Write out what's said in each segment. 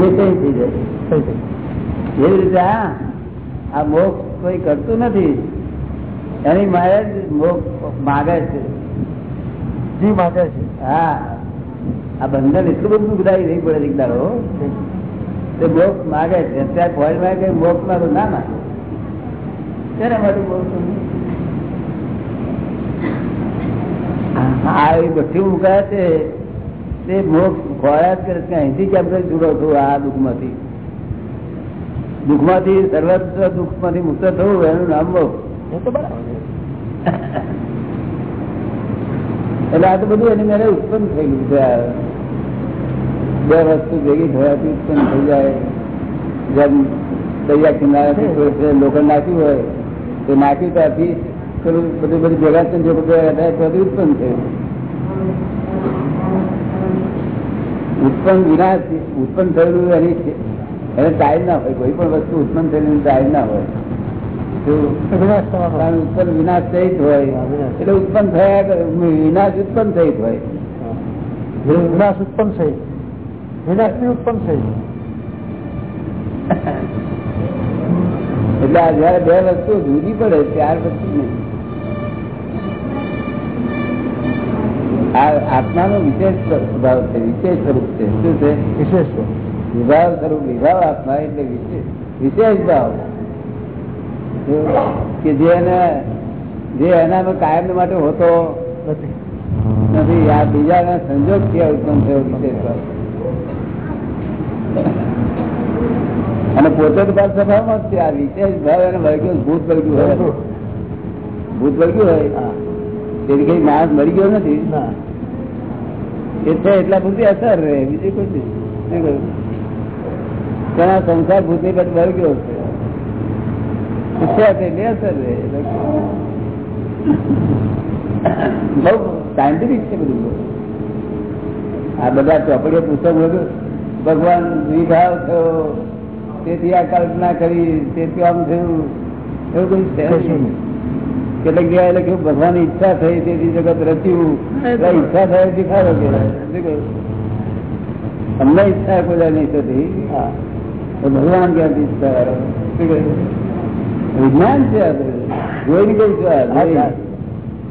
થઈ જાય એવી રીતે આ આ મોક્ષ કોઈ કરતું નથી. એની મારે મોક્ષ માગે છે. જી માગે છે. હા. આ બંધન એટલું બધું બધા નહીં પડે દીકદારો તે મોક્ષ માગે છે. અત્યારે ફોજમાં કઈ મોક્ષમાં તો ના માગે. તેના માટે મોક્ષ આ એ બધું મુકાય છે. તે મોક્ષ જ કરે કે અહીંથી કેમ કરી છૂટો છું આ દુઃખમાંથી દુઃખમાંથી સર્વત્ર દુઃખમાંથી મુક્ત થવું એનું નામ બરાબર. એટલે આ તો બધું એની મેરે ઉત્પન્ન થઈ ગયું છે. બે વસ્તુ ભેગી થવાથી ઉત્પન્ન થઈ જાય. જેમ દરિયા કિનારાથી છે નાખ્યું હોય તો નાખ્યું ત્યાંથી પેલું બધું બધું ભેગા થઈને જો બધું ઉત્પન્ન થયું. ઉત્પન્ન વિના ઉત્પન્ન થયેલું એની એને ટાઈમ ના હોય કોઈ પણ વસ્તુ ઉત્પન્ન થયેલી ટાઈમ ના હોય. ઉત્પન્ન વિનાશ થઈ જ હોય. એટલે ઉત્પન્ન થયા વિનાશ ઉત્પન્ન સહિત હોય. વિનાશ ઉત્પન્ન થઈ. વિનાશની ઉત્પન્ન થઈ. એટલે આ જયારે બે વસ્તુ જુદી પડે ત્યાર પછી નહીં. આત્માનો વિશેષ સ્વભાવ છે વિશેષ સ્વરૂપ છે. શું છે? વિશેષ વિભાવ સ્વરૂપ વિભાવ આત્મા એટલે વિશેષ ભાવ. કે જેને જે એના કાયમ માટે હોતો નથી. આ બીજાના સંજોગ થયા ઉત્પન્ન થયો વિશેષ ભાવ? અને પોતે તો પાછ સ્વભાવમાં જ છે આ વિશેષ ભાવ એને વળગ્યો ભૂત વળગ્યું હોય. ભૂત વળગ્યું હોય? તેથી કઈ માણસ મરી ગયો નથી? ના એ છે એટલા બધી અસર રહે, બીજી કોઈ ઘણા સંસાર ભૂતની પર ભર ગયો છે બહુ સાયન્ટિફિક છે બધું. આ બધા ચોપડીઓ પુસ્તક ભગવાન વિભાવ થયો, તેથી આ કલ્પના કરી, તેથી આમ થયું, એવું કઈ છે. કેટલાક જગ્યાએ લખ્યું ભગવાનની ઈચ્છા થઈ તેથી જગત રચ્યું. ઈચ્છા થાય કે શું તમને ઈચ્છા કોઈ નહીં થતી. હા. તો ભગવાન ક્યાંથી ઈચ્છા? વિજ્ઞાન છે જોઈને કઉ છું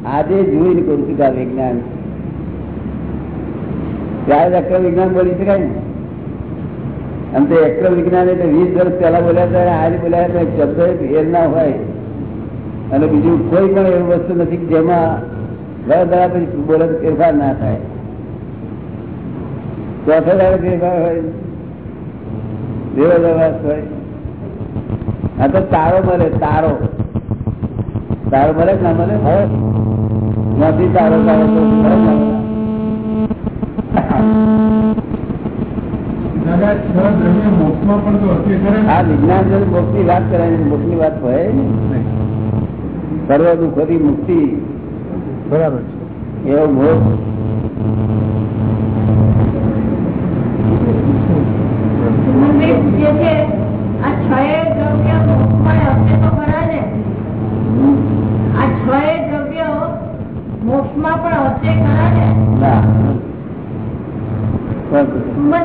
આજે જોઈને કઉ છું આ વિજ્ઞાન. ત્યારે અક્રમ વિજ્ઞાન બોલી શકાય ને. આમ તો અક્રમ વિજ્ઞાન એટલે વીસ વર્ષ પહેલા બોલ્યા હતા આજે બોલ્યા હતા શબ્દ ફેર ના હોય. અને બીજું કોઈ પણ એવું વસ્તુ નથી જેમાં દાડા પછી બોલે ફેરફાર ના થાય. ચોથો દાડે ફેરફાર હોય વિરોધાભાસ હોય. આ તો તારો મળે તારો. તારો મળે ના મળે? હવે નથી તારો તારો તો મળે કે ના મળે? દાદા છ દ્રવ્ય મોક્ષમાં પણ તો હશે ખરા ને? વિજ્ઞાન વાત વાત હોય. સર્વ દુઃખોથી મુક્તિ. બરાબર છે. એવો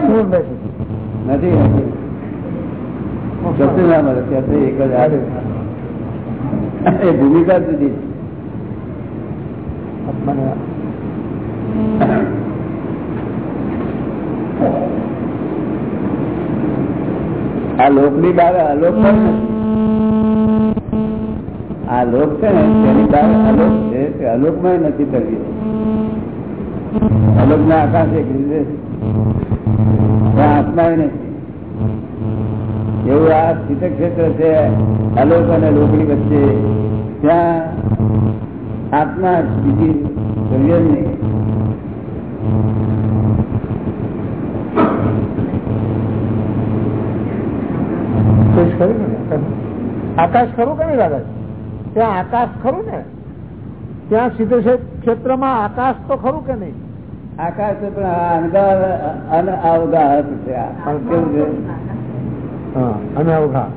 સુમનભાઈ નથી કશું ના મળે ત્યાં એક જ આવે એ ભૂમિકા સુધી. આ લોકની બહાર અલોક આ લોક છે ને તેની બહાર અલોક છે તે અલોકમાં નથી કરવી અલોક ના આકાશ એક રીતે. આત્મા નથી એવું આ સ્થિત ક્ષેત્ર છે અલોક અને લોકની વચ્ચે. ત્યાં આત્મા બીજી નહીં. ખરું આકાશ ખરું કે નહીં દાદા ત્યાં આકાશ ખરું ને? ત્યાં સીધે ક્ષેત્રમાં આકાશ તો ખરું કે નહીં? આકાશ પણ અનગાર અનઅવગાહત છે કેવું છે?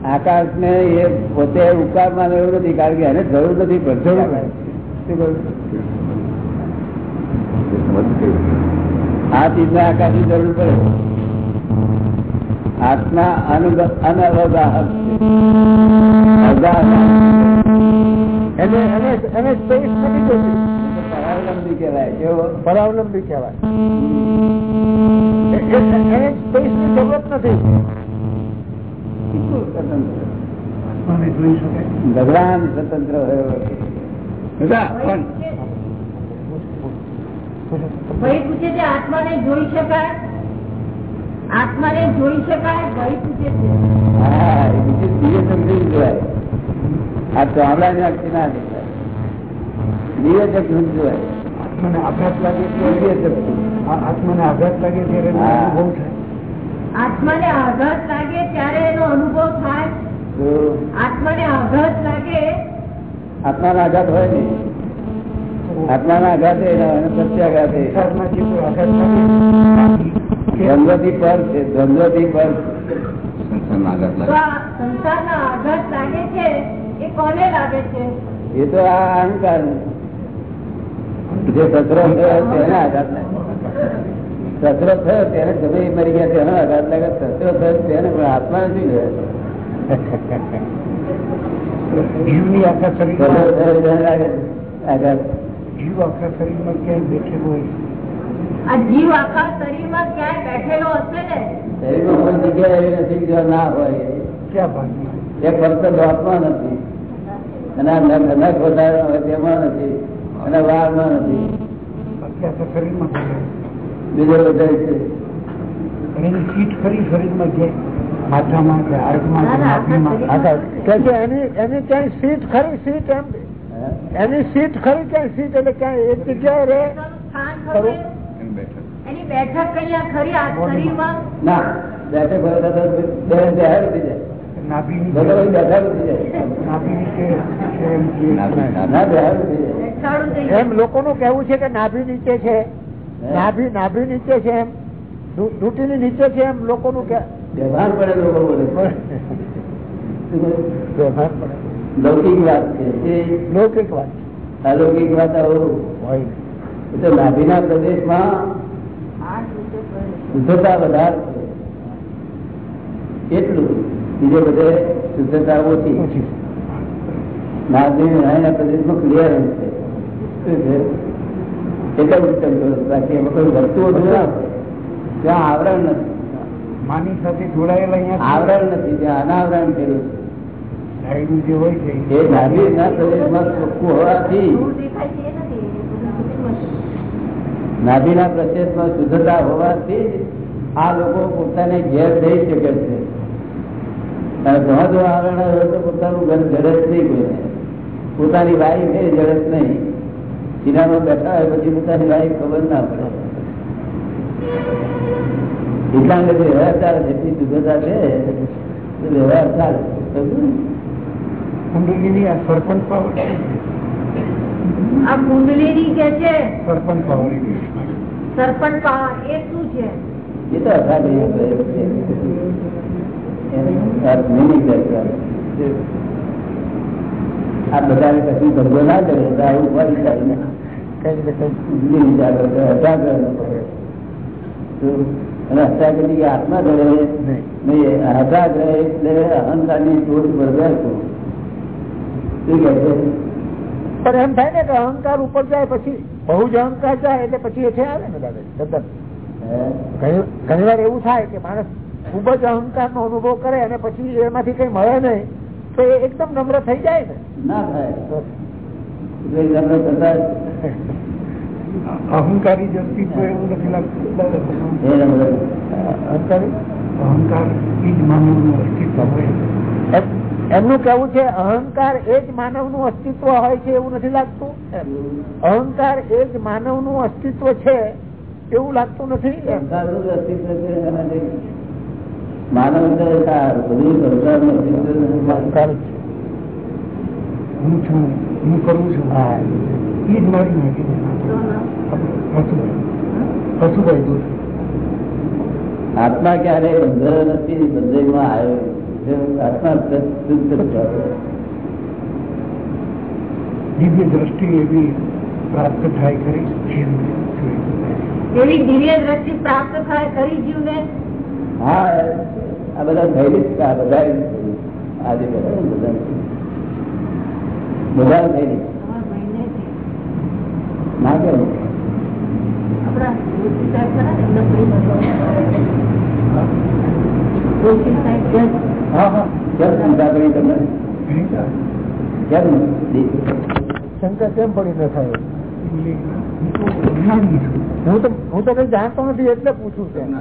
આકાશ ને એ પોતે ઉકારમાં એવું નથી કારણ કે એને જરૂર નથી? આ ચીજ ને આકાશની જરૂર પડે. આત્મા જોતી. પરાવલંબી કહેવાય પરાવલંબી એને સ્પેસની જરૂરત નથી. કેટલું સ્વતંત્ર ભગવાન સ્વતંત્ર પણ આત્માને જોઈ શકાય? આત્માને જોઈ શકાય? ભાઈ પૂછે છે. હા એ બીજું દિવ્ય જોવાય આ ચોમડાની આંખથી ના દેખાય. દિવ્ય ચક્ષુ જોવાય આત્માને આઘાત લાગે આત્માને આઘાત લાગે ત્યારે અનુભવ થાય. આત્માને આઘાત લાગે ત્યારે એનો અનુભવ થાય. આત્માને આઘાત લાગે. આત્માનો આઘાત હોય ને? આત્માના આઘાતે ના હોય ને પ્રત્યાઘાતે સંસારમાં આઘાત લાગે દ્વંદ્વથી પર છે દ્વંદ્વથી પર. સંસારના આઘાત લાગે. છે એ કોને લાગે છે? એ તો આ અહંકાર જે સસરો છે એના આઘાત લાગે. સસરો થયો ત્યારે ગમે એ મરી ગયા તેનો આઘાત લાગે સસરો થયો તેને પણ આત્મા નથી ગયો જીવની આખા શરીરમાં થયો તેને લાગે. આઘાત જીવ આખા શરીરમાં ક્યાંય બેઠેલો હોય આ જીવ આખા શરીરમાં ક્યાંય બેઠેલો હશે ને? શરીરમાં કોઈ જગ્યા એવી નથી કે ના હોય. ક્યાં ભાગમાં એ આત્મા નથી. અને આ નખ નખ વધારે હોય તેમાં નથી. અને વાળમાં નથી. બાકી આખા શરીરમાં. બીજો બધો છે એની ચીટ શરીરમાં માથામાં કે હાથમાં એની ક્યાંય સીટ ખરી સીટ એમ. હા? એની સીટ ખરી ક્યાંય સીટ એટલે ક્યાંય એક જગ્યાએ રહે. પોતાનું સ્થાન ખરું એની બેઠક અહીંયા ખરી આ શરીરમાં? ના બેઠક હોય તો તો બે બેહાર થઈ જાય. નાભીની ભગવાન બેઠા થઈ જાય. નાભી નીચે છે એમ કે ના બેહાર થઈ જાય. બેઠાડું થઈ જાય. એમ લોકોનું કહેવું છે કે નાભી નીચે છે. નાભી નાભી નીચે છે એમ. ડુ- ડૂટીની નીચે છે એમ લોકોનું કે વ્યવહાર પડે લોકો બોલે વ્યવહાર પડે. લૌકિક વાત છે. એ લૌકિક વાત. અલૌકિક વાત આવું. હોય તો નાભીના પ્રદેશમાં. શુદ્ધતા વધારે એટલું. બીજે બધે શુદ્ધતા ઓછી. નાભી પ્રદેશમાં ક્લિયરન્સ છે? એટલે ના. ત્યાં આવરણ નથી. માની સાથે જોડાયેલા અહીંયા આવરણ નથી ત્યાં અનાવરણ થયેલું ડાયરું જે હોય છે એ ચોખ્ખું હોવાથી બધું સૂક્ષ્મ છે. નાભીના પ્રદેશમાં શુદ્ધતા હોવાથી આ લોકો પોતાને ઘેર થઈ શકે છે. અને આવરણ હોય તો પોતાનું ઘર જડે જ નહીં પોતાની વાઈફ એ જડત નહીં. સિનામાં બેઠા હોય પછી પોતાની વાઈફ ખબર ના પડે. એટલા અંગે વ્યવહાર ચાલે જેટલી શુદ્ધતા છે તો વ્યવહાર ચાલે સમજ્યું ને? કુંડલીની આ સરપંચ પાવર છે. આ કુંડલીની કે છે? સરપંચ પાવર સરપંચ પાવર એ શું છે? એ તો અસાધ્ય પ્રયોગ છે એનો અર્થ નહીં નીકળે. આ બધાને કશું ધંધો ના કરે તો આવું ફરી કરીને ન પડે. ની આત્મા ધરે નહીં. એટલે અહંકારની શું કહે છે? પણ એમ થાય ને કે અહંકાર ઉપર જાય પછી બહુ જ અહંકાર જાય એટલે પછી એ છે આવે ને દાદા ઘણી વાર એવું થાય કે માણસ ખૂબ જ અહંકાર નો અનુભવ કરે અને પછી એમાંથી કઈ મળે નહીં. તો એ એકદમ નમ્ર થઈ જાય ને ના થાય. અહંકારી જ એવું નથી લાગતું. અહંકારી? અહંકાર એ જ માનવનું અસ્તિત્વ હોય. એમનું કેવું છે અહંકાર એ જ માનવનું અસ્તિત્વ હોય છે એવું નથી લાગતું? અહંકાર એ જ માનવનું અસ્તિત્વ છે એવું લાગતું નથી? અહંકાર અસ્તિત્વ છે માનવ બધું. હું છું હું કરું છું. હા. એ જ મારી આત્મા ક્યારે બંધેલો નથી બંધનમાં આવ્યો આત્મા શુદ્ધ દિવ્ય દ્રષ્ટિ એવી પ્રાપ્ત થાય કરી જીવને. એવી દિવ્ય દ્રષ્ટિ પ્રાપ્ત થાય ખરી જીવને? હા આ બધા થયેલી જ આ બધા આજે બધા બધા. ના કેમ. હા હા. ચિંતા કરી તમે કેમ? શંકા કેમ પડી ન થાય? હું તો હું તો કઈ જાણતો નથી એટલે પૂછું છું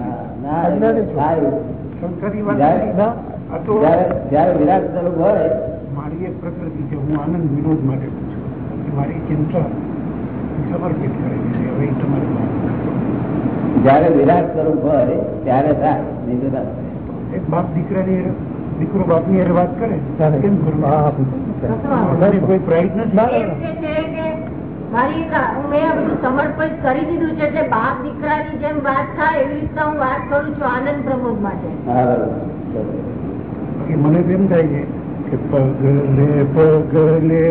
જ્યારે- જ્યારે જ્યારે વિરાટ સ્વરૂપ હોય મારી એક પ્રકૃતિ છે. હું આનંદ વિરોધ માટે પૂછું મારી ચિંતા સમર્પિત કરે છે. હવે તમારી વાત વિરાટ સ્વરૂપ હોય ત્યારે થાય. નહીં તો એક બાપ દીકરાની દીકરો બાપની હારે વાત કરે. ત્યારે. કેમ કરવું? કોઈ પ્રાઇડ નથી. મારી મેં બધું સમર્પિત કરી દીધું છે એટલે બાપ દીકરાની જેમ વાત થાય એવી રીતે હું વાત કરું છું આનંદ પ્રમોદ માટે મને એમ થાય છે કે પગલે પગલે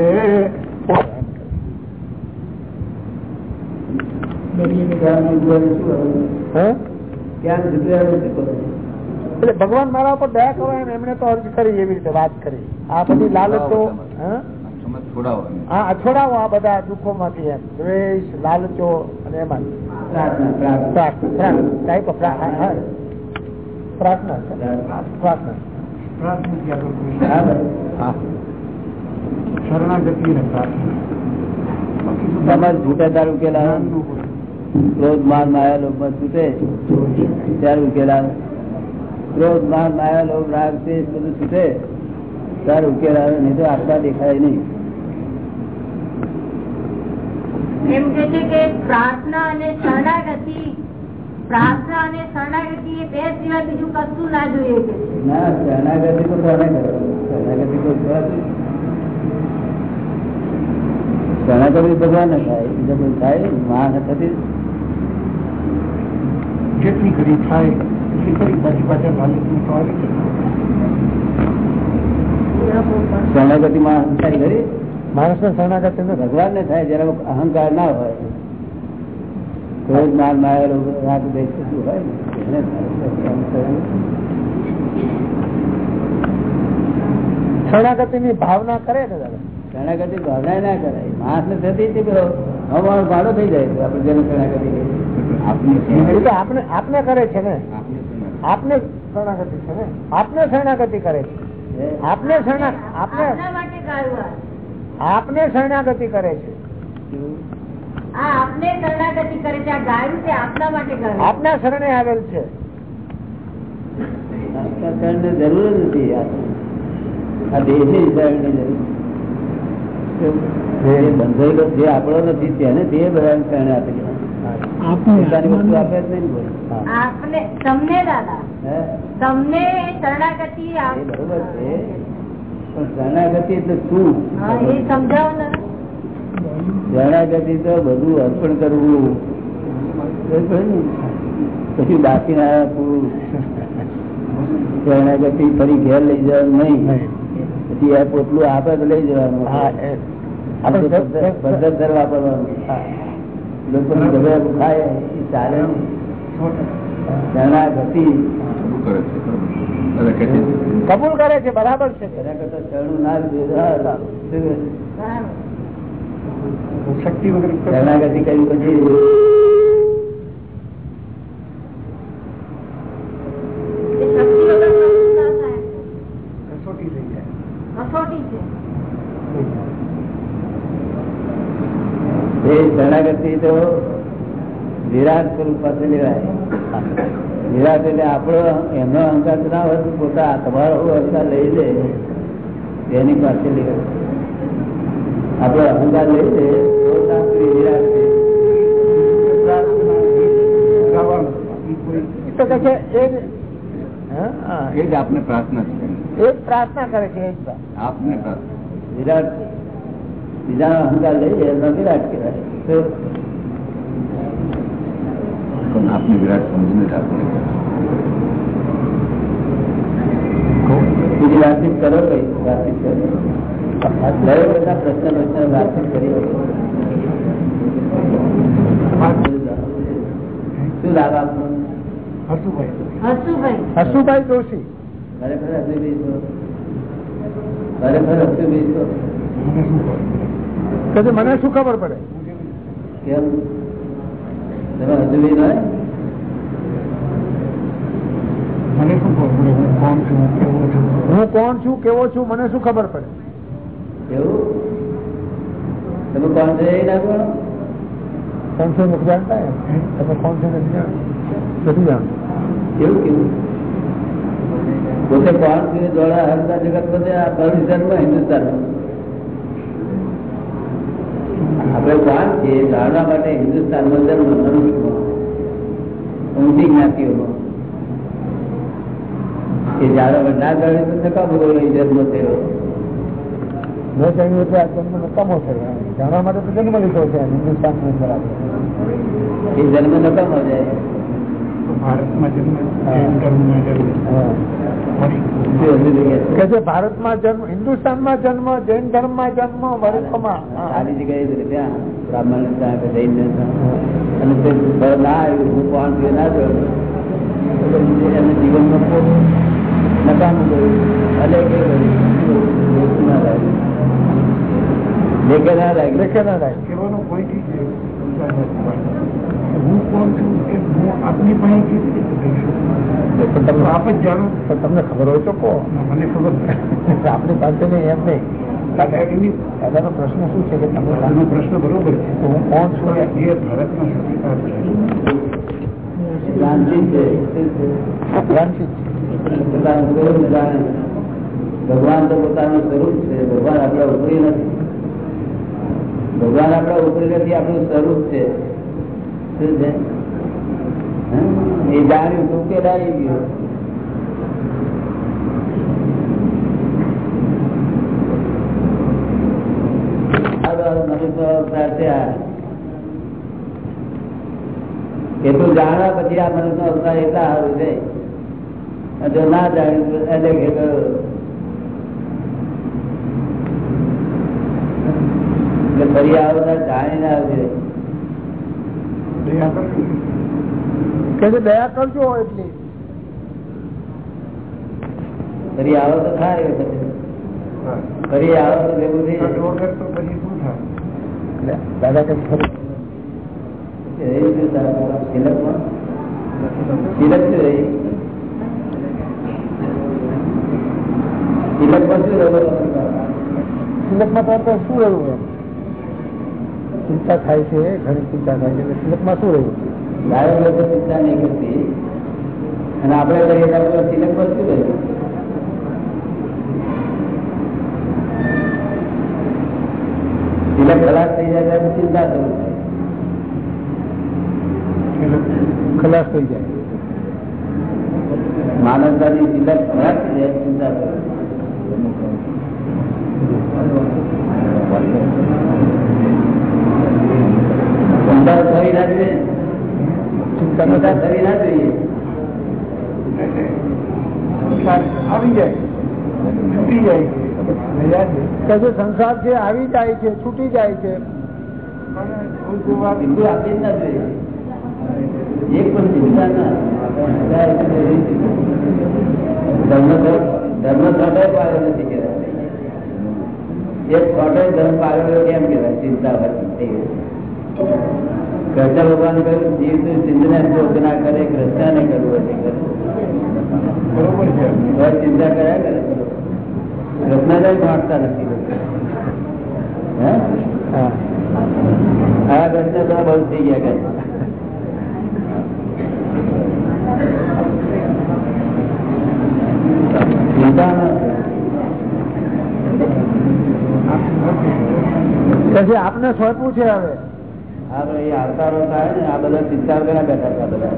કરવું? ભગવાન મારા ઉપર દયા કરો એમ એમણે તો અર્જ કરી એવી રીતે વાત કરી આ બધી લાલચો હે? હા આ છોડાવો આ બધા દુઃખો માંથી એમ. દ્વેષ લાલચો અને એમાં. પ્રાર્થના પ્રાર્થના. પ્રાર્થના ટાઈપ ઓફ પ્રાર્થના પ્રાર્થના છે. પ્રાર્થના. પ્રાર્થના થી આગળ કોઈ. હા બરોબર. હા. શરણાગતિ અને પ્રાર્થના. બાકી તો તમારે છૂટે ત્યારે ઉકેલા જ્ઞાનનું કોઈ ક્રોધ માન માયા લોભમાં છૂટે ત્યારે ઉકેલા ક્રોધ માન માયા લોભ રાગ તે બધું છૂટે ત્યારે ઉકેલા નહીં તો આટલા દેખાય નહીં. એમ કે છે કે પ્રાર્થના અને શરણાગતિ પ્રાર્થના અને શરણાગતિ એ બે સિવાય બીજું કશું ના જોઈએ છે. ના શરણાગતિ તો શરણાગતિ તો શરણાગતિ ભગવાન થાય. બીજા કોઈ થાયમાં થતી જેટલી ઘડી થાય એટલી ઘડી પાછી પાછા લાલચમાં તો શરણાગતિ માં થાય માણસ ને શરણાગત ભગવાન ને થાય. જયારે અહંકાર ના હોય. ક્રોધ માન માયા રાગ દ્વેષ હોય ને શરણાગતિ ની ભાવના કરે ને દાદા? શરણાગતિ ભાવના ના કરાય માણસ ને થતી ભાડો થઈ જાય આપડે આપણે જેને શરણાગતિ આપને આપને કરે છે ને? આપને શરણાગતિ. છે ને? આપને શરણાગતિ કરે છે. આપને શરણા આપને માટે ગાયું આ. આપને શરણાગતિ કરે છે. આ આપને શરણાગતિ કરે છે આ ગાયું તે આપના માટે ગાયું. આપના શરણે આવેલ છે. જરૂર જ નથી બંધાયેલો જે આપણો નથી તેને તે બધા શરણે આપી દેવા પોતાની વસ્તુ આપે જ નહીં કોઈ. આપને તમને દાદા. તમને શરણાગતિ બરોબર છે. પણ શરણાગતિ એટલે શું? શરણાગતિ તો બધું અર્પણ કરવું. પછી બાકી ના શરણાગતિ ફરી ઘેર લઈ જવાનું નહીં. પછી આ પોટલું આપે તો લઈ જવાનું. પદ્ધત- પદ્ધતસર વાપરવાનું લોકોને ગમે ખાય એ ચાલે. શરણાગતિ. કબૂલ કરે છે બરાબર છે. શક્તિ વગર શરણાગતિ કરી પછી શરણાગતિ તો વિરાટ સ્વરૂપ પાસે લેવાય. વિરાટ એટલે આપણો એમનો અહંકાર ના હોય પોતા તમારો અહંકાર લઈ લે એની પાસે આપણો અહંકાર લઈ લે તો શાસ્ત્રી તો કે એ જ- આપને પ્રાર્થના છે. એ જ પ્રાર્થના કરે છે. આપને પ્રાર્થના. વિરાટ બીજાનો અહંકાર લઈ જાય વિરાટ કહેવાય. પણ આપને વિરાટ સમજીને જ આપણે બીજી વાતચીત કરો કઈ વાતચીત કરો. દરેક બધા પ્રશ્ન પ્રશ્ન વાતચીત કરી શું લાભ આપનો જોશી. ખરેખર ખરેખર મને શું ખબર પડે? કેમ? તમે અસુભી હોય મને શું ખબર હું કોણ છું? કેવો છું? હું કોણ છું? કેવો છું? મને શું ખબર પડે? એવું? તમે કોણ છો એ ના કોણ કોણ છે નથી જાણતા તમે કોણ છે નથી નથી જાણતા? કેવું કેવું? પોતે કોણ છે જોડા હરતા જગત બધે આ ભવિષ્યમાં હિન્દુસ્તાનમાં. આપણે જાણ છીએ જાણવા માટે હિન્દુસ્તાનમાં જન્મ ઊંચી જ્ઞાતિઓમાં એ જાણવા ના જાણે તો નકામો લઈ જન્મ થયો. મેં કહ્યું એટલે આ જન્મ નકામો છે. જાણવા માટે તો જન્મ લીધો છે હિન્દુસ્તાનની અંદર આપણે. એ જન્મ નકામો જાય તો ભારતમાં જન્મ ભારતમાં જન્મ હિન્દુસ્તાનમાં જન્મ જૈન ધર્મમાં જન્મ ભારતમાં સારી જગ્યાએ ત્યાં બ્રાહ્મણ જૈન અને તે ના આવ્યું હું કોણ તે ના જોયું જીવનમાં નકામું કર્યું અને કે ના લાગ્યું લેખે ના લાગ્યું ના હું કોણ છું એ હું આપની પાસે કેવી રીતે કહી શકું? પણ તમને આપ જ જાણો. પણ તમને ખબર હોય તો કહો. મને ખબર આપણી પાસે નહીં એમ નહીં. દાદાનો પ્રશ્ન શું છે કે તમે આનો પ્રશ્ન બરોબર છે. તો હું કોણ છું? એ ભારત ભારતના સંસ્કાર છે. ભગવાન તો પોતાનું સ્વરૂપ છે. ભગવાન આપણા ઉપરી નથી. ભગવાન આપણા ઉપર નથી, આપણું સ્વરૂપ છે. એ જાણ્યું તો કે આવી ગયો. એટલું પછી આ મનુષ્ય અવતાર એટલા સારું છે. જો ના જાણ્યું તો એને કે ગયો. એટલે ફરી આવતા જાણીને આવજે દયા કરવી. કે જે દયા કરજો એટલી ફરી આવો તો થાય પછી હા. ફરી આવો તો ભેગું થઈ તો જાય. વગર તો પછી શું થાય એટલે દાદા કે ખરું એ શું થાય? સિલકમાં? સિલક શું રહી? સિલકમાં શું રહ્યું? સિલકમાં તો આપણે શું રહ્યું એમ ચિંતા થાય છે ઘણી ચિંતા થાય છે સિલકમાં શું રહ્યું ગાયો લોકો ચિંતા નહીં કરતી. અને આપણે કરીએ તો તિલકમાં શું રહ્યું? ખલાસ થઈ જાય ત્યારે ચિંતા થવું ખલાસ થઈ જાય. માનવતાની સિલક ખલાસ થઈ જાય ચિંતા ચિંતા થવી ના જોઈએ. ચિંતા ન ચિંતા થાય થવી ના જોઈએ. આવી જાય. છૂટી જાય. સંસાર છે આવી જાય છે છૂટી જાય છે. પણ કોઈ કોઈ વાર બિંદુ આપી જ ના જોઈએ. એક પણ ચિંતા ના ધર્મ ધર્મ થોડો પાડ્યો નથી કહેવાય. એક થોડો ધર્મ પાડ્યો કેમ કહેવાય ચિંતા વધી થઈ ગઈ કૃષ્ણ ભગવાન કહ્યું જીવ તું સિંધને શોધ ના કરે કૃષ્ણને કરવું હશે કરે બરોબર છે તો ચિંતા કર્યા કરે કૃષ્ણને વાંચતા નથી હે હા આ કૃષ્ણ તો બહુ થઈ ગયા કે ચિંતા જે આપને સોંપવું છે હવે. હા તો એ આવતારો થાય ને આ બધા ચિંતા કર્યા બેઠા હતા બધા.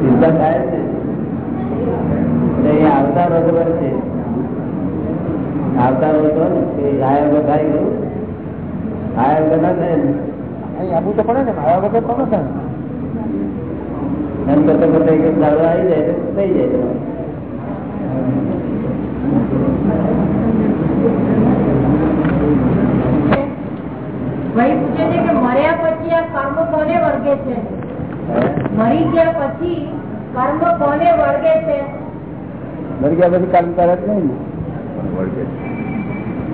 ચિંતા થાય છે. એ આવતારો ખબર છે. આવતારો હતો ને એ આયા વગર થાય ગયું આયા વગર ના થાય ને. તો પડે ને આવ્યા વગર તો ન થાય એમ કરતા કરતા એક આવી જાય થઈ જાય. ભાઈ પૂછે છે કે મર્યા પછી આ કર્મ કોને વર્ગે છે હે? મરી ગયા પછી કર્મ કોને વળગે છે મરી ગયા પછી કર્મ કરે જ નહીં ને વળગે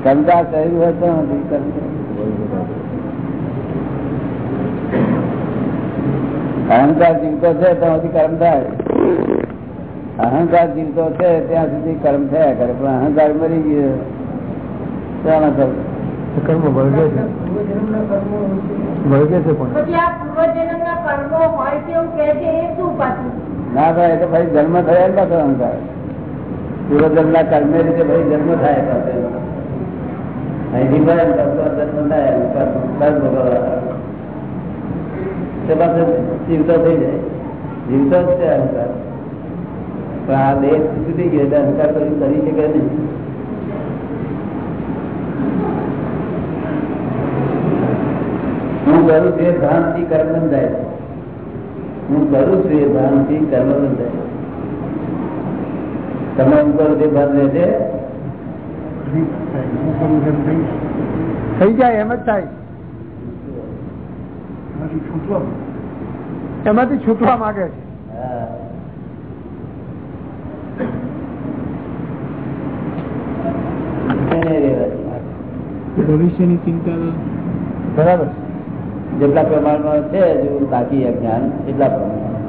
કર્મતા કર્યું હોય તો નથી કર્મ અહંકાર જીવતો છે ત્યાં સુધી કર્મ થાય અહંકાર જીવતો છે ત્યાં સુધી કર્મ થયા કરે પણ અહંકાર મરી ગયો ત્યાં કર્મ કર્મ વળગે છે વળગે છે પણ પછી આ પૂર્વજન્મ ના કર્મો હોય છે એવું કે છે એ શું પાછું ના ભાઈ એ તો ભાઈ જન્મ થયા જ પાછો અહંકાર પૂર્વજન્મ ના કર્મે રીતે ભાઈ જન્મ થાય પાછો અહીંથી મળે ને પાછો જન્મ થાય કર્મ કર્મ ભોગવવા. તે પાછો જીવતો થઈ જાય જીવતો જ છે અહંકાર પણ આ દેહ છૂટી ગયો એટલે અહંકાર કશું કરી શકે નહીં હું કરું છું એ ભાનથી કર્મ બંધાય છે. હું કરું છું એ ભાનથી કર્મ બંધાય છે. તમે હું કરું તે ભાન લે તેમ થઈ જાય એમ જ થાય. એમાંથી છૂટવા માંગે. છે. ભવિષ્યની ચિંતા બરાબર જેટલા પ્રમાણમાં છે હજુ અજ્ઞાન એટલા પ્રમાણમાં.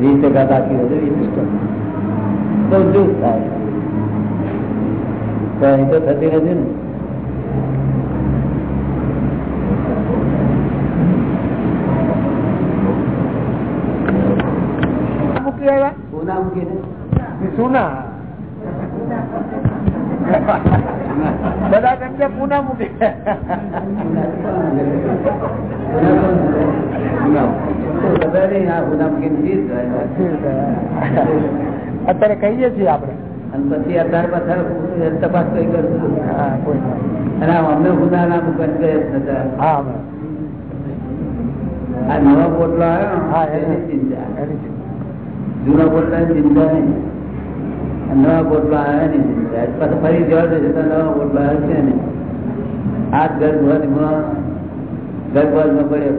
વીસ ટકા બાકી હોય વીસ ટકા. તો જૂથ થાય? તો અહીં તો થતી નથી ને. પૂના મૂકીને સુના? બધા કેમ કે પૂના મૂકી. અત્યારે કહીએ છીએ આપડે અને પછી અઢાર પાછળ તપાસ કઈ કરશું. અને અમને ગુના ના હા આ નવા પોટલો આવ્યો. જૂના પોટલા ચિંતા નહીં નવા ગોટલા આવે ને. પાછા ફરી જવા દે તો નવા ગોટલા આવે છે ને. આ ગર્ભમાં પડ્યો પડે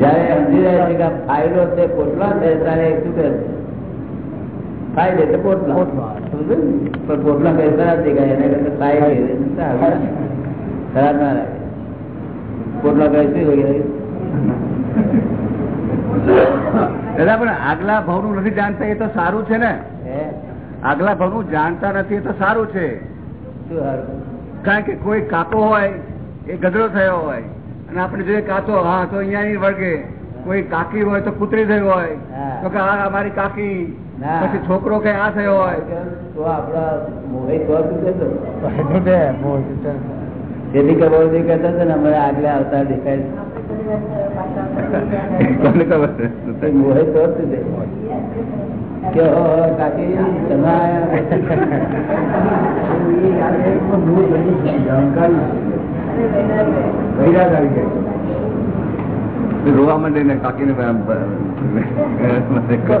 જયારે સમજી જાય છે કે ફાઇલો છે પોટલા છે ત્યારે શું કહે ફાઇલ એટલે પોટલા? પણ પોટલા કઈ ખરાબ દેખાય એના કરતા સારું. ખરાબ ના રાખે પોટલા કઈ શું હોય? દાદા પણ આગલા ભાવનું નથી જાણતા એ તો સારું છે ને? આગલા ભાવનું જાણતા નથી એ તો સારું છે કારણ કે કોઈ કાકો હોય એ ગધરો થયો હોય અને આપણે જોઈએ કાચો હા તો અહીંયા વળગે કોઈ કાકી હોય તો કૂતરી થઈ હોય તો કે આ અમારી કાકી ના. પછી છોકરો કે આ થયો હોય તો આપડા મોહિત તો શું કહેતો? તો એનું બે બહુ વિચાર. જેથી કે મોહિત કહેતા હતા ને અમારે આગલા આવતા દેખાય કોને ખબર છે. મોહે તો શું છે? કે હો, હો, કાકી તમે રોવા માંડે ને કાકીને આમ તો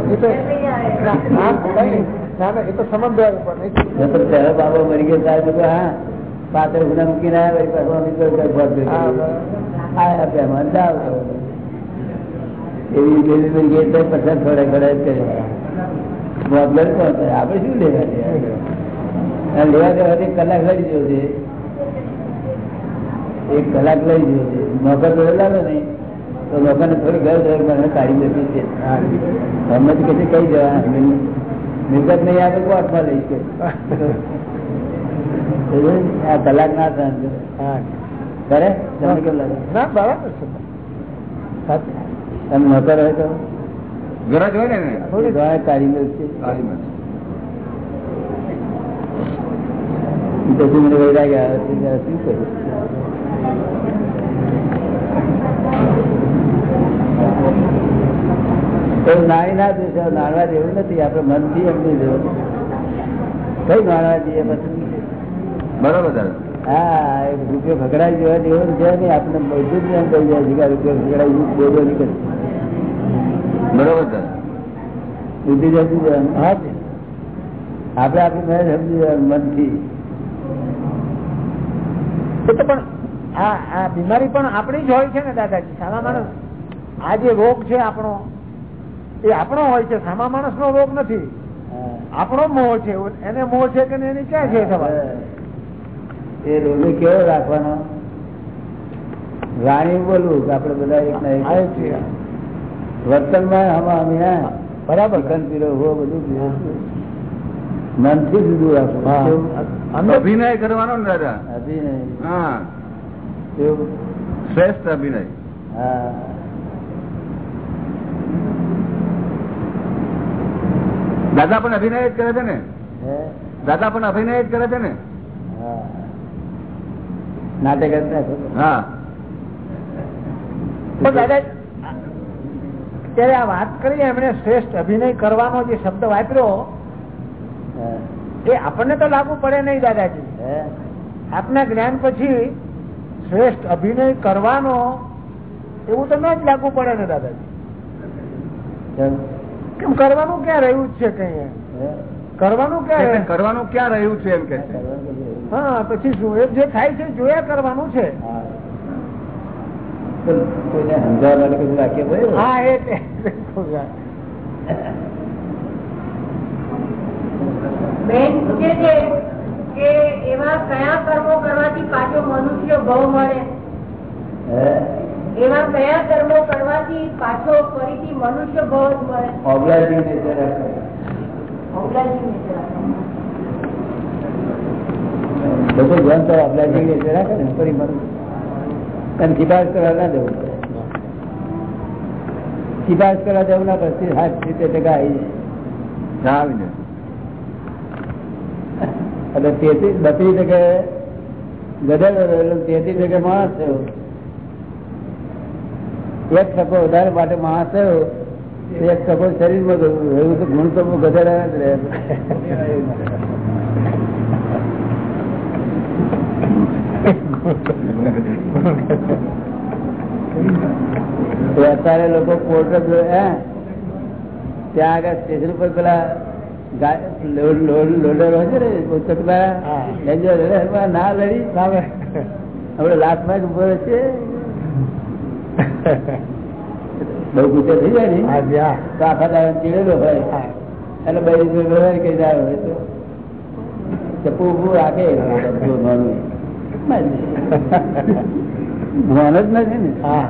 એ તો ના, કઈ નહીં. ના, ના, એ તો સમજદાર ઉપર નહીં. પહેલો બાબો મરી ગયો ત્યારે બધું હા પાત્ર ગુના મૂકી ના આવે. એવી ડિલિવરી ગઈ તો પછી થોડે ઘડે જ કર્યો. કોણ આપણે શું લેવા લેવા દેવા એક કલાક લઈ જવો છે. એક કલાક લઈ જવો છે. નોકર તો લાવે ને તો લોકોને થોડી ઘર ઘર મને કાઢી મૂકી છે. અમને તો કઈ જવા મિલકત નહીં આવે કોર્ટમાં લઈ આ કલાક ના કરે. તમને કેમ લાગે? ના બરાબર છે. તમે નોકર હોય તો? ગરજ હોય ને થોડી. પછી મને વૈરાગ આવે શું કરું? નાણી ના દેશે નાણવા જેવું નથી આપણે મનથી એમની જેવું. કઈ નાણવા જઈએ પછી? બરોબર હા રૂપિયો ખકડાઈ જેવા જેવો છે ને આપણે બધું જ એમ કહી જાય છે કે આ રૂપિયો ખકડાઈ બોલો નીકળે બરોબર બુદ્ધિ જતી જવાનું હા આપણે આપણી મેળ સમજી જવાનું મનથી. તો પણ આ આ બીમારી પણ આપણી જ હોય છે ને દાદાજી સામા માણસ. આ જે રોગ છે આપણો એ આપણો હોય છે સામા માણસ નો રોગ નથી. આપણો મોહ છે એને મોહ છે કે નહીં એની ક્યાં છે ખબર? એ રોલે કેવો રાખવાનો? રાણી બોલવું આપડે બધા એક ના એક વર્તનમાં આમાં અમે હા. બરાબર. ચિકન પીરો હો બધું. મનથી જુદું રાખવું અભિનય કરવાનો ને દાદા? અભિનય. હા. શ્રેષ્ઠ અભિનય. હા. દાદા પણ અભિનય જ કરે છે ને? દાદા પણ અભિનય જ કરે છે ને? હા. નાટક હા ત્યારે આ વાત કરી એમણે શ્રેષ્ઠ અભિનય કરવાનો જે શબ્દ વાપર્યો એ આપણને તો લાગુ પડે નહીં દાદાજી? આપના જ્ઞાન પછી શ્રેષ્ઠ અભિનય કરવાનો એવું તો ન જ લાગુ પડે ને દાદાજી કેમ? કરવાનું ક્યાં રહ્યું જ છે કઈ? કરવાનું ક્યાં કરવાનું ક્યાં રહ્યું છે એમ કે છે? હા પછી શું જે થાય છે જોયા કરવાનું? હા. એ બેન પૂછે છે કે એવા કયા કર્મો કરવાથી પાછો મનુષ્ય ભવ મળે? એવા કયા કર્મો કરવાથી પાછો ફરીથી મનુષ્ય ભવ જ મળે? રાખો. ને ફરી કરવા ના જવું પડે. કરવા જવું ના પડે સાત સિત્તેર ટકા આવી એટલે તેત્રીસ બત્રીસ ટકે ગધેલો રહેલો તેત્રીસ ટકે માણસ થયો એક ટકો વધારે માટે માણસ થયો એક શરીરમાં તો ગુણ તો ગધેડા જ રહે. અત્યારે લોકો કોર્ટ હે? ત્યાં આગળ સ્ટેશન ઉપર પેલા લોડર હોય છે ને લેજો, ના લડી. આપડે લાસ્ટમાં ઊભો રહે છે બહુ ગુસ્સે થઈ જાય ને. તો આખા દાડો ચીડેલો હોય અને એટલે બે દિવસ વ્યવહાર કરી જાય હોય તો. ચપ્પુ ઉભું રાખે. ભાન જ નથી ને? હા.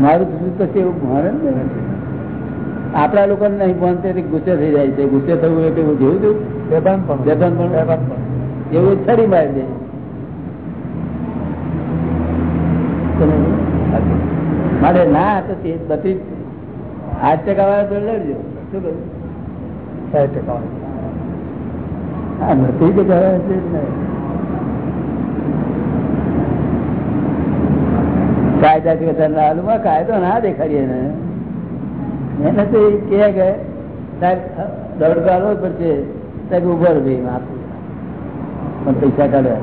મારું તો છે એવું ભાન જ નથી? આપણા લોકો નહીં ભાન તે ગુસ્સે થઈ જાય છે. ગુસ્સે થવું એટલે એવું. બેભાન પણ. એવું છરી મારી દે. મારે ના તો તે બધી આઠ ટકા વાળા તો લડજો શું કહ્યું? સાઠ ટકા. હા નથી ને. કાયદાથી વધારે હાલુમાં કાયદો ના દેખાડીએ ને એને તો એ કહે કે સાહેબ દોઢ જ પડશે. સાહેબ ઊભો રહો આપું પણ પૈસા કાઢ્યા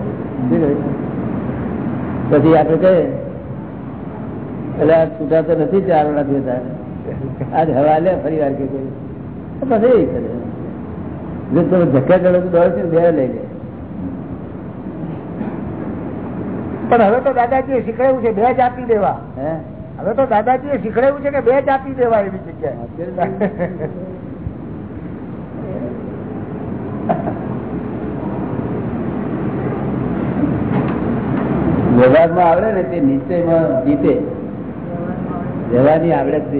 પછી આપણે કહે એટલે આ છૂટા તો નથી ચાર નથી હતા આજ હવાલે ફરી વાર કે કોઈ. પછી એ કરે. જો તમે ધક્કા કરો તો દોડ છે બે લઈ લે. પણ હવે તો દાદાજીએ શીખવાડ્યું છે બે જ આપી દેવા. હવે તો દાદાજીએ શીખવાડ્યું છે કે બે જ આપી દેવા એવી જગ્યાએ. વ્યવહારમાં આવડે ને તે નિશ્ચયમાં જીતે. વ્યવહારની આવડત એ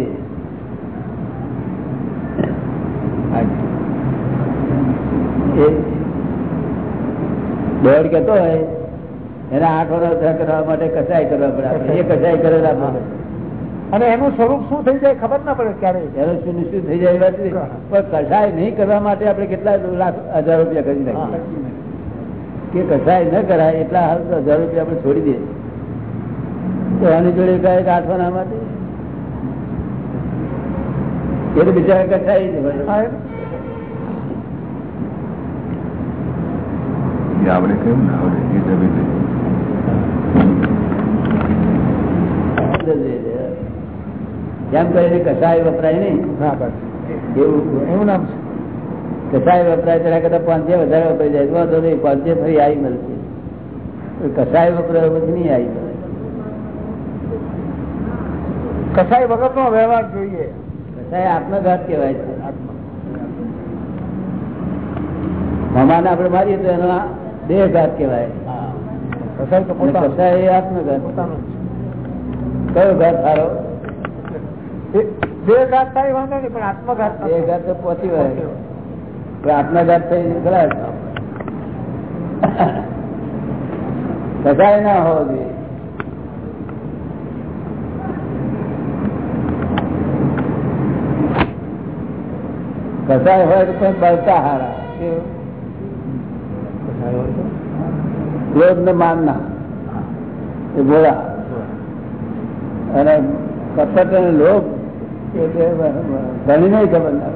દોડ કેતો હોય એના આઠ વર્ષ કરવા માટે કસાય કરવા પડે એ કરે અને એનું સ્વરૂપ શું થઈ જાય ખબર ના પડે ક્યારે? એનું શું થઈ જાય વાત પણ કસાય નહીં કરવા માટે આપણે કેટલા લાખ હજાર રૂપિયા કરી નાખીએ. કે કસાય ન કરાય એટલા હાલ હજાર રૂપિયા આપણે છોડી દઈએ. તો આની જોડે કઈ આઠવાના માટે એ તો બિચારા કસાય જ હોય. હા, એમ. એ આપણે કેવું ને આવડે એ જ અભિનય એમ કરીને કસાય વપરાય નહીં હા બસ એવું એવું નામ છે કસાય વપરાય તેના કરતા પાંચે વધારે વપરાય જાય વાંધો નહીં પાંચે ફરી આવી મળશે કસાય વપરાય પછી નહીં આવી મળે કસાઈ વગર નો વ્યવહાર જોઈએ કસાય આત્મઘાત કહેવાય છે. મમાને આપણે મારીએ તો એનો દેહઘાત કહેવાય. કયો ઘાત સારો થાય વાંધો નહીં પણ આત્મઘાત દેહઘાત તો પહોંચી વળે. આત્મઘાત થઈ ખરા કસાય ના હોવો જોઈએ. કસાય હોય તો પણ બળતા હારા? ક્રોધ ને માન ના. એ બોલા અને કપટ અને લોભ, એ નહીં ખબર ના.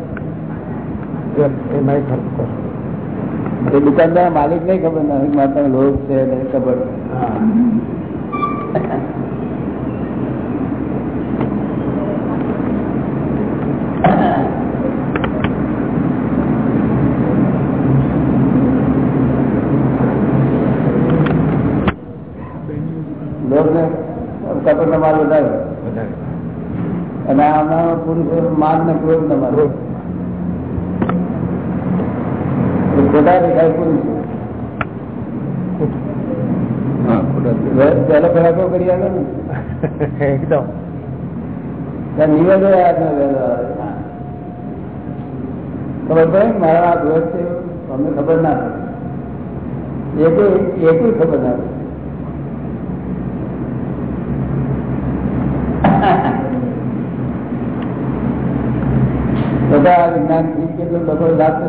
એ દુકાનદાર માલિક નહીં ખબર ના કે લોભ છે ખબર હા. લોભ ને કપટ નો માલ વધારે વધારે. અને આમાં પુરુષો માન ને ક્રોધ ને માલ ખોટા દેખાય પુરુષ પેલો ખરાકો કરી આવે ને. એકદમ. ત્યાં નિવેદો યાદ ન વહેલો આવે. ખબર પડે મારા આ દોષ છે અમને ખબર ના પડે. એ એકું ખબર ના પડે. બધા વિજ્ઞાનથી કેટલો લોકો લાગતો.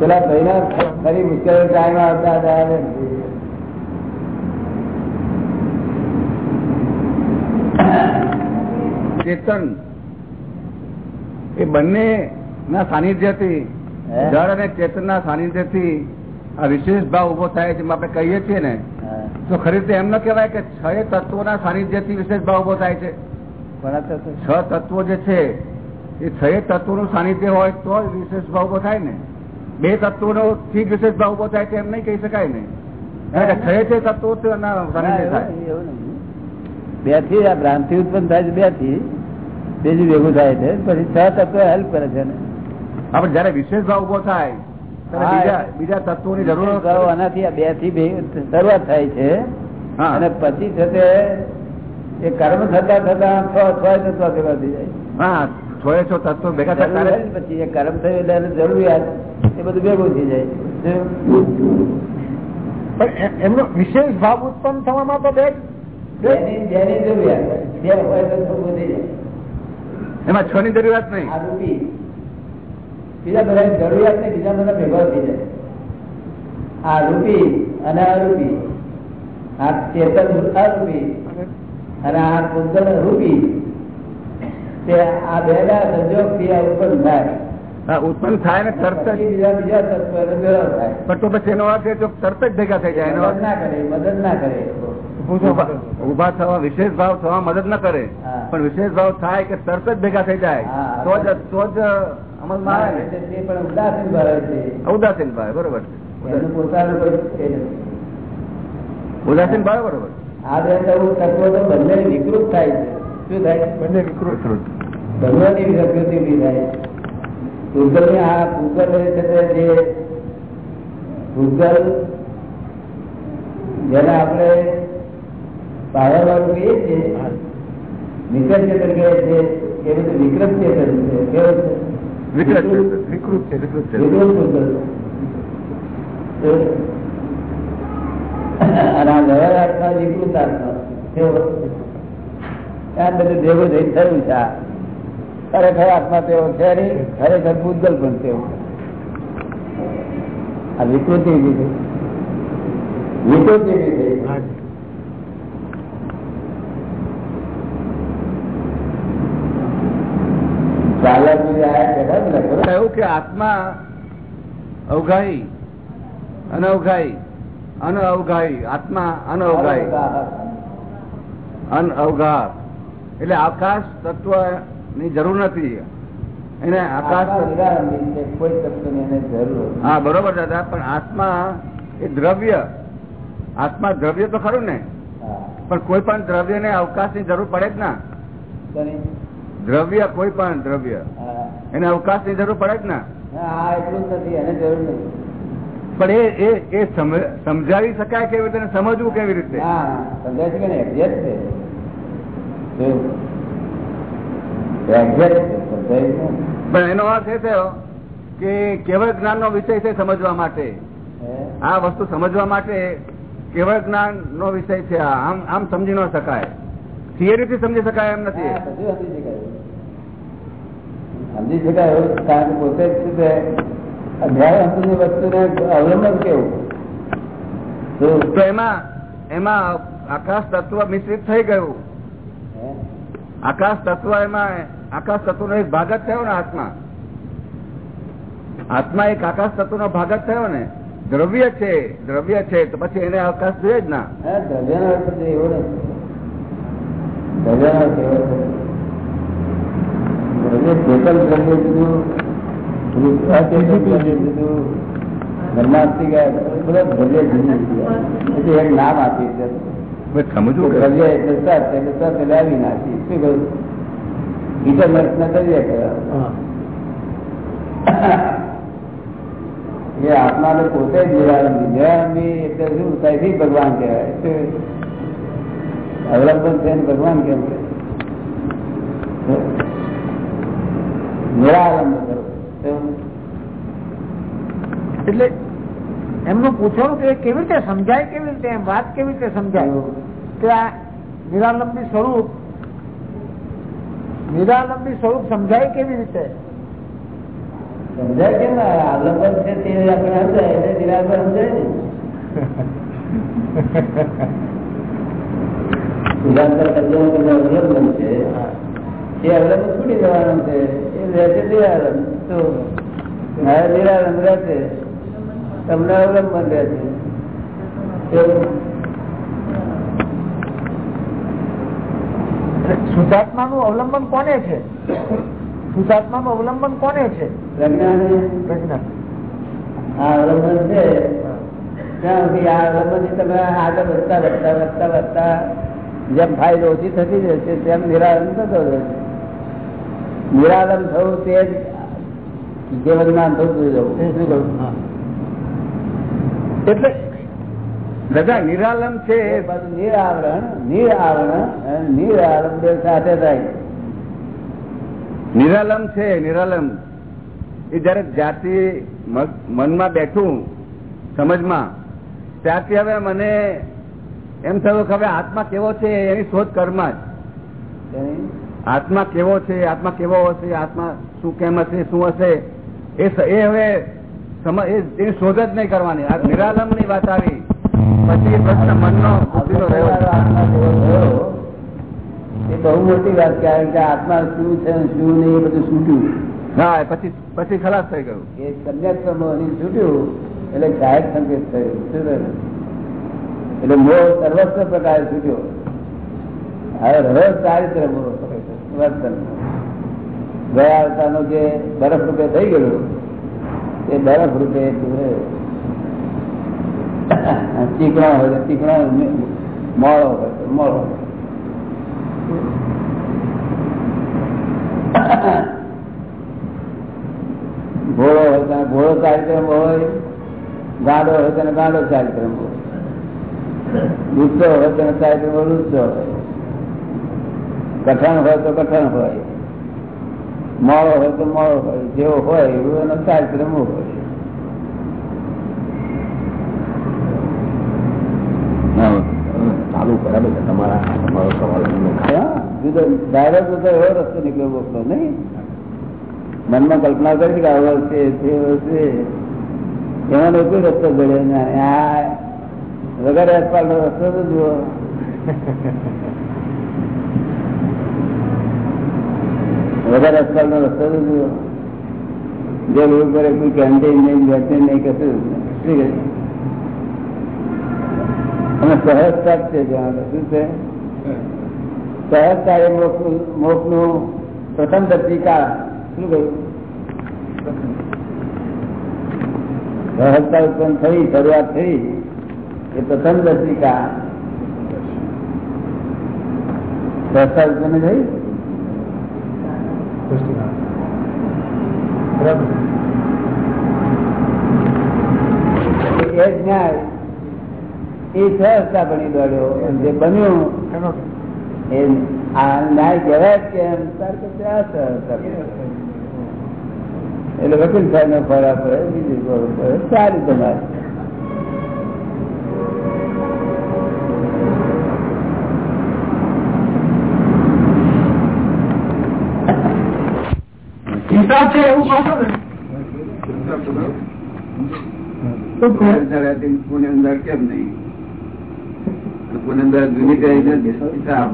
પેલા ભાઈના ફરી મુશ્કેલી ટાઈમ આવતા હતા હવે એ બંને ના સાનિધ્યથી? જળ અને ચેતન ના સાનિધ્યથી આ વિશેષ ભાવ ઊભો થાય છે આપણે કહીએ છીએ ને તો ખરી રીતે એમ ન કહેવાય કે છ તત્વોના સાનિધ્યથી વિશેષ ભાવ ઊભો થાય છે? છ તત્વો જે છે એ છ તત્વોનું સાનિધ્ય હોય તો વિશેષ ભાવ ઊભો થાય ને. બે તત્વોનો થી જ વિશેષ ભાવ ઊભો થાય છે એમ નહીં કહી શકાય ને. છ તત્વો સાનિધ્ય થાય. બેથી આ ભ્રાંતિ ઉત્પન્ન થાય છે બેથી બીજું ભેગું થાય છે. પછી છ તત્વો હેલ્પ કરે છે આપણે જયારે વિશેષ ભાવ ઊભો થાય બીજા તત્વો ની જરૂર આનાથી આ બેથી શરૂઆત થાય છે. અને પછી છે તે એ કર્મ થતા થતા છ છ તત્વ ભેગા થઈ જાય. હા છ છ તત્વો ભેગા થતા પછી એ કર્મ થયું એટલે જરૂરિયાત એ બધું ભેગું થઈ જાય. પણ એમનો વિશેષ ભાવ ઉત્પન્ન થવામાં તો બે જરૂરિયાત બે હોય તો થઈ જાય. એમાં છ ની જરૂરિયાત નહીં. બીજા બધા જરૂરિયાત નહીં બીજા બધા ભેગા થઈ જાય. આ રૂપી અને અરૂપી. આ ચેતન અરૂપી અને આ કુંદન રૂપી. તે આ બે ના સંજોગથી આ ઉત્પન્ન થાય ઉત્પન્ન થાય ને તરત જ. બીજા બીજા તત્વ થાય. પણ તો પછી એનો અર્થ તરત જ ભેગા થઈ જાય એનો ના કરે મદદ ના કરે ઉભા- થવા વિશેષ ભાવ થવા મદદ ન કરે. પણ વિશેષ ભાવ થાય કે તરત જ ભેગા થઈ જાય. તો જ તો જ અમલમાં આવે. ઉદાસીન ભાવે ઉદાસીન ભાવ બરોબર. ઉદાસીન ભાવ બરોબર. આ બે તત્વો તો બંને વિકૃત થાય છે. શું થાય? બંને વિકૃત. ભગવાનની વિકૃતિ ઊભી થાય. ભૂગલ ને આ ભૂગલ જે ભૂગલ જેને આપણે પાવર વાળું એ છે નિકટ ચેતન કહે છે એ બધું વિકૃત ચેતન છે કેવું છે? વિકૃત વિકૃત છે વિકૃત છે વિકૃત અને આ વ્યવહાર આત્મા વિકૃત આત્મા આ બધું ભેગું થઈ થયું છે. ખરેખર આત્મા તેઓ છે નહીં ખરેખર ભૂતગલ પણ તેઓ આ વિકૃતિ વિકૃતિ ઊભી થઈ હા. ચાલક બી આયા બેઠા જ ને કે આત્મા અવઘાઈ અનઅવઘાઈ અનઅવઘાઈ આત્મા અનઅવઘાઈ. અનઅવઘાત એટલે આકાશ તત્વની જરૂર નથી. એને આકાશ. હા બરોબર દાદા પણ આત્મા એ દ્રવ્ય. આત્મા દ્રવ્ય તો ખરું ને? પણ કોઈ પણ દ્રવ્ય ને અવકાશની જરૂર પડે જ ના? દ્રવ્ય કોઈ પણ દ્રવ્ય. એને અવકાશની જરૂર પડે જ ના. એટલું નથી એને જરૂર નથી. પણ એ સમજાવી શકાય કેવી રીતે સમજવું કેવી રીતે? સમજાય છે. કે એક્ઝેક્ટ છે પણ એનો અર્થ એ થયો કે કેવળ જ્ઞાન નો વિષય છે સમજવા માટે. આ વસ્તુ સમજવા માટે કેવળ જ્ઞાન નો વિષય છે આમ આમ સમજી ન શકાય. થિયરી થી સમજી શકાય એમ નથી. સમજી શકાય. કારણ કે પોતે જ છે અધ્યાય અંતની વસ્તુને અવલંબન કેવું? તો એમાં એમાં આકાશ તત્વ મિશ્રિત થઈ ગયું. આકાશ તત્વ એમાં આકાશ તત્વ નો એક ભાગ જ થયો ને આત્મા. આત્મા એક આકાશ તત્વ નો ભાગ જ થયો ને. દ્રવ્ય છે દ્રવ્ય છે તો પછી એને આકાશ જોઈએ જ ના. દ્રવ્ય એવો નથી. દ્રવ્ય ચેતન દ્રવ્ય જુદું રૂપાચેતન દ્રવ્ય જુદું ધર્માસ્તિક બધા દ્રવ્ય જુદું જુદું. પછી એક નામ આપી છે. સમજવું કે- દ્રવ્ય એટલે સત એટલે સત એટલે અવિનાશી. શું કહ્યું ઇન્ટરનેટ ના દ્રવ્ય કહેવાય એ આત્માને પોતે જ નિરાલંબી નિરાલંબી એટલે શું? ત્યાંથી ભગવાન કહેવાય. શું? અવલંબન છે ને ભગવાન કેમ કે નિરાલંબ કરો શું? એટલે એમનું પૂછવાનું કે એ કેવી રીતે સમજાય કેવી રીતે એમ વાત કેવી રીતે સમજાય? કે આ નિરાલંબી સ્વરૂપ નિરાલંબી સ્વરૂપ સમજાય કેવી રીતે? સમજાય કેમ? આ અવલંબન છે તે આપણે સમજાય એટલે નિરાલંબન સમજાય ને. સુધાંતર કલ્યાણ કરીને અવલંબન છે એ છે? એ નું અવલંબન કોને છે? શુદ્ધાત્મા નું અવલંબન કોને છે અવલંબન તમે આગળ વધતા વધતા વધતા વધતા જેમ ફાઇલ ઓછી થતી જશે તેમ નિરાલંબ થતો રહેશે નિરાલંબ થવું તે જ જીવન થતું જવું શું કહું એટલે દાદા નિરાલમ છે નિરાવરણ નિરાવરણ નિરાલમ બે સાથે થાય. નિરાલમ છે નિરાલમ એ જયારે જાતિ મનમાં બેઠું સમજમાં ત્યારથી હવે મને એમ થયું કે હવે આત્મા કેવો છે એની શોધ કર્મા જ. આત્મા કેવો છે આત્મા કેવો હશે આત્મા શું કેમ હશે શું હશે? એ હવે એની શોધ જ નહીં કરવાની. આ નિરાલમની વાત આવી. પછી પ્રશ્ન મનનો બુદ્ધિનો રહ્યો. એ બહુ મોટી વાત કારણ કે આત્મા શું છે શું નહીં એ બધું છૂટ્યું. હા પછી પછી ખલાસ થઈ ગયું. એ પ્રમોહની છૂટ્યું એટલે જાહેર સંકેત થયું. શું થયું? એટલે મોહ સર્વસ્વ પ્રકારે છૂટ્યો. હવે રહ્યો ચારિત્ર વર્તન. ગયા અવતારનો જે બરફ રૂપે થઈ ગયો, એ બરફ રૂપે ચીકણા હોય ચીકણો મોળો હોય મોળો ઘોડો હોય. ત્યાં ઘોડો કાર્યક્રમ હોય ગાડો હોય ત્યાં ગાડો કાર્યક્રમ હોય. ગુસ્સો હોય તો સાહેબ ગુસ્સો હોય. કઠણ હોય તો કઠણ હોય. મોડો હોય તો મોડો હોય. જેવો હોય એવું એનો કાર્યક્રમ હોય. ચાલુ બરાબર છે તમારા તમારો સવાલ જુદો ડાયરેક્ટ તો એવો રસ્તો નીકળ્યો નહીં? મનમાં કલ્પના કરી કે આવો છે તે છે એમાં કોઈ રસ્તો ના આ વગર અસપાલ નો રસ્તો તો જુઓ. વગર અસપાલ નો રસ્તો તો જુઓ. જે રોડ પર કોઈ કેન્ટીન નહીં વેન્ટીન નહીં, કશું કહે? અને સહજતા જ છે જ્યાં. શું છે? સહજતા એ મોક્ષનું પ્રથમ પત્રિકા શું કહ્યું? સહજતા ઉત્પન્ન થઈ, શરૂઆત થઈ. એ પ્રથમ દર્શિકા એ સહજતા બની દોડ્યો. જે બન્યું, એ આ ન્યાય કહેવાય કેમ તાર કે આ એટલે વકીલ સાહેબ ને ફરવા પડે બીજું સારું તમારે. એવું કહો ને પુનંદર કેમ નહીં પુનંદર જૂની કહી છે હિસાબ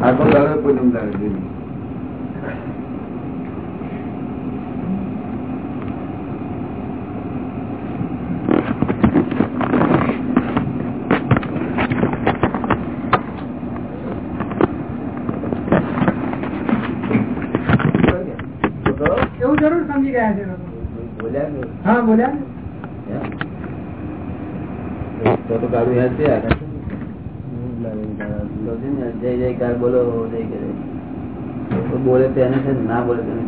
આખો દાડો પુનંદર જૂની એવું જરૂર સમજી ગયા છે લોકો. બોલ્યા ને? હા બોલ્યા? ને. તો ગાડું યાદ છે જય જયકાર બોલો જય તો બોલે તેને છે ને, બોલે તેને.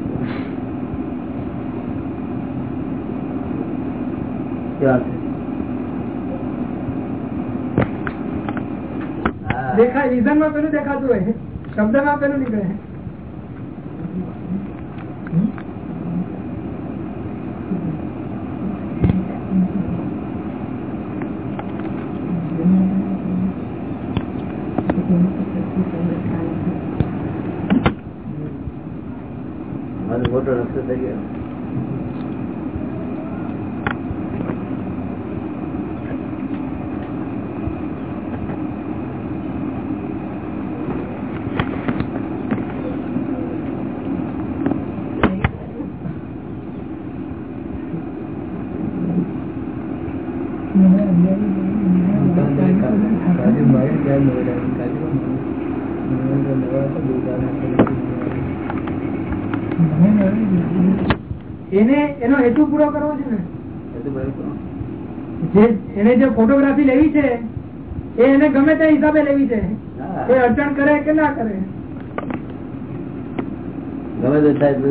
દેખાય વિઝનમાં પેલું દેખાતું હોય. શબ્દમાં પેલું નીકળે મારો મોટો રસ્તો થઈ ગયો એને એનો હેતુ પૂરો કરવો છે ને એ તો બરાબર. જે એને જે ફોટોગ્રાફી લેવી છે એ એને ગમે તે હિસાબે લેવી છે. એ અડચણ કરે કે ના કરે? ગમે તે સાહેબ તો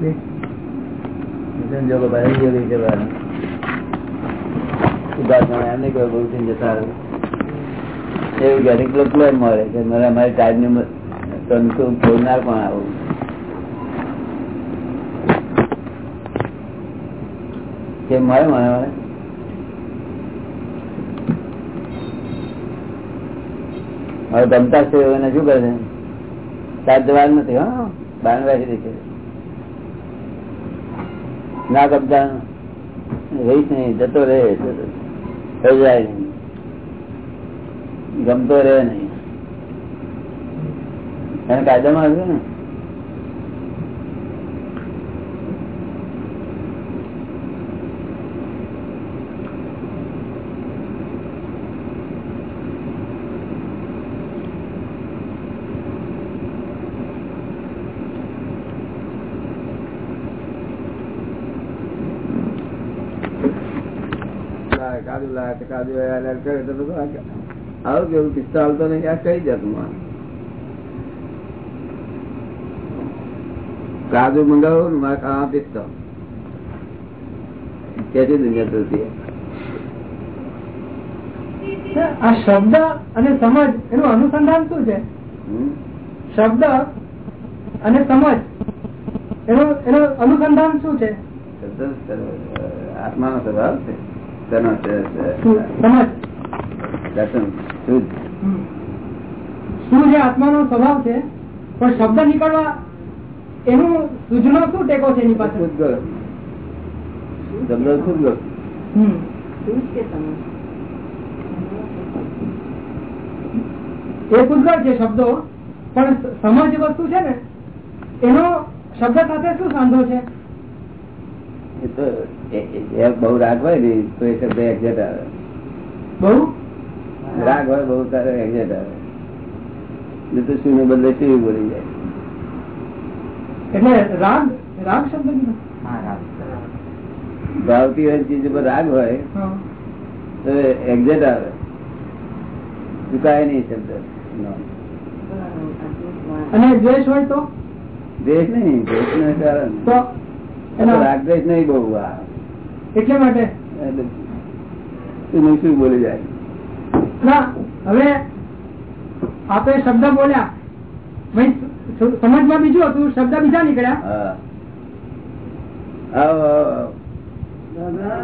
Thank શુદ્ધાત્મા સંજોગો ભાઈ. એમ નહીં કહ્યું મળે કે મારે અમારી ટાઈમ તંતુ હવે ગમતા છે, એને શું કરે છે? સાત જવાનું નથી, હા. બાંધવાથી દેખે ના ગમતા રહીશ નહીં જતો રહે. થઈ જાય. ગમતો રહે નહીં. એને કાયદામાં આવ્યું ને? હાલ્યા કરે તો આવું કેવું કિસ્સા હાલતો નહીં આ કઈ જતું કાજુ મંગાવો ને મારે ખાવા પીસતો કેથી દુનિયા થતી આ શબ્દ અને સમજ એનું અનુસંધાન શું છે? શબ્દ અને સમજ એનું એનું અનુસંધાન શું છે? આત્માનો સ્વભાવ છે. એ પૂતગળ છે શબ્દો પણ સમજ વસ્તુ છે ને એનો શબ્દ સાથે શું સાંધો છે? બહુ રાગ હોય ને તો એ શબ્દ એક્ઝેટ આવે. બહુ? રાગ હોય બહુ તારો એક્ઝેટ આવે. નહીં તો શું બદલે શું બોલી જાય. એટલે રાગ રાગ શબ્દ ભાવતી હોય ચીજ ઉપર રાગ હોય તો એક્ઝેટ આવે. ચુકાય નહીં શબ્દ. અને દ્વેષ હોય તો? દ્વેષ નહીં દ્વેષનું કારણ. તો આ તો એના રાગ દ્વેષ નહીં બહુ આ એટલા માટે? શું બોલી જાય? હવે આપણે શબ્દ બોલ્યા. સમજમાં બીજું હતું શબ્દ બીજા નીકળ્યા.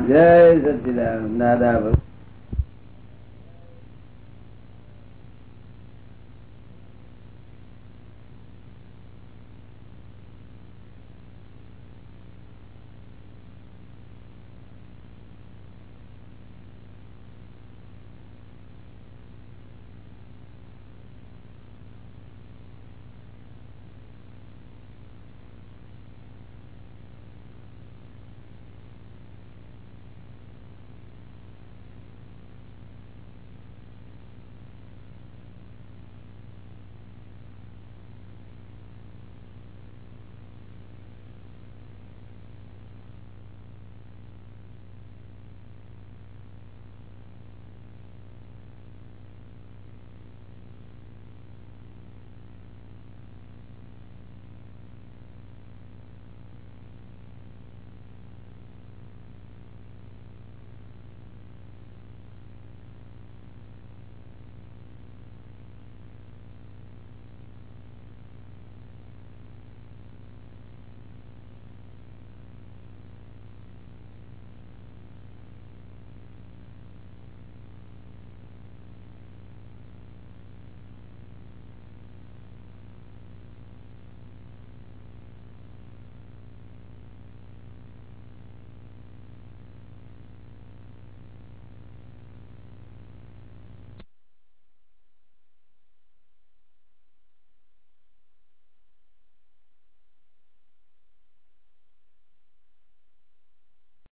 જય સચિદાન દાદા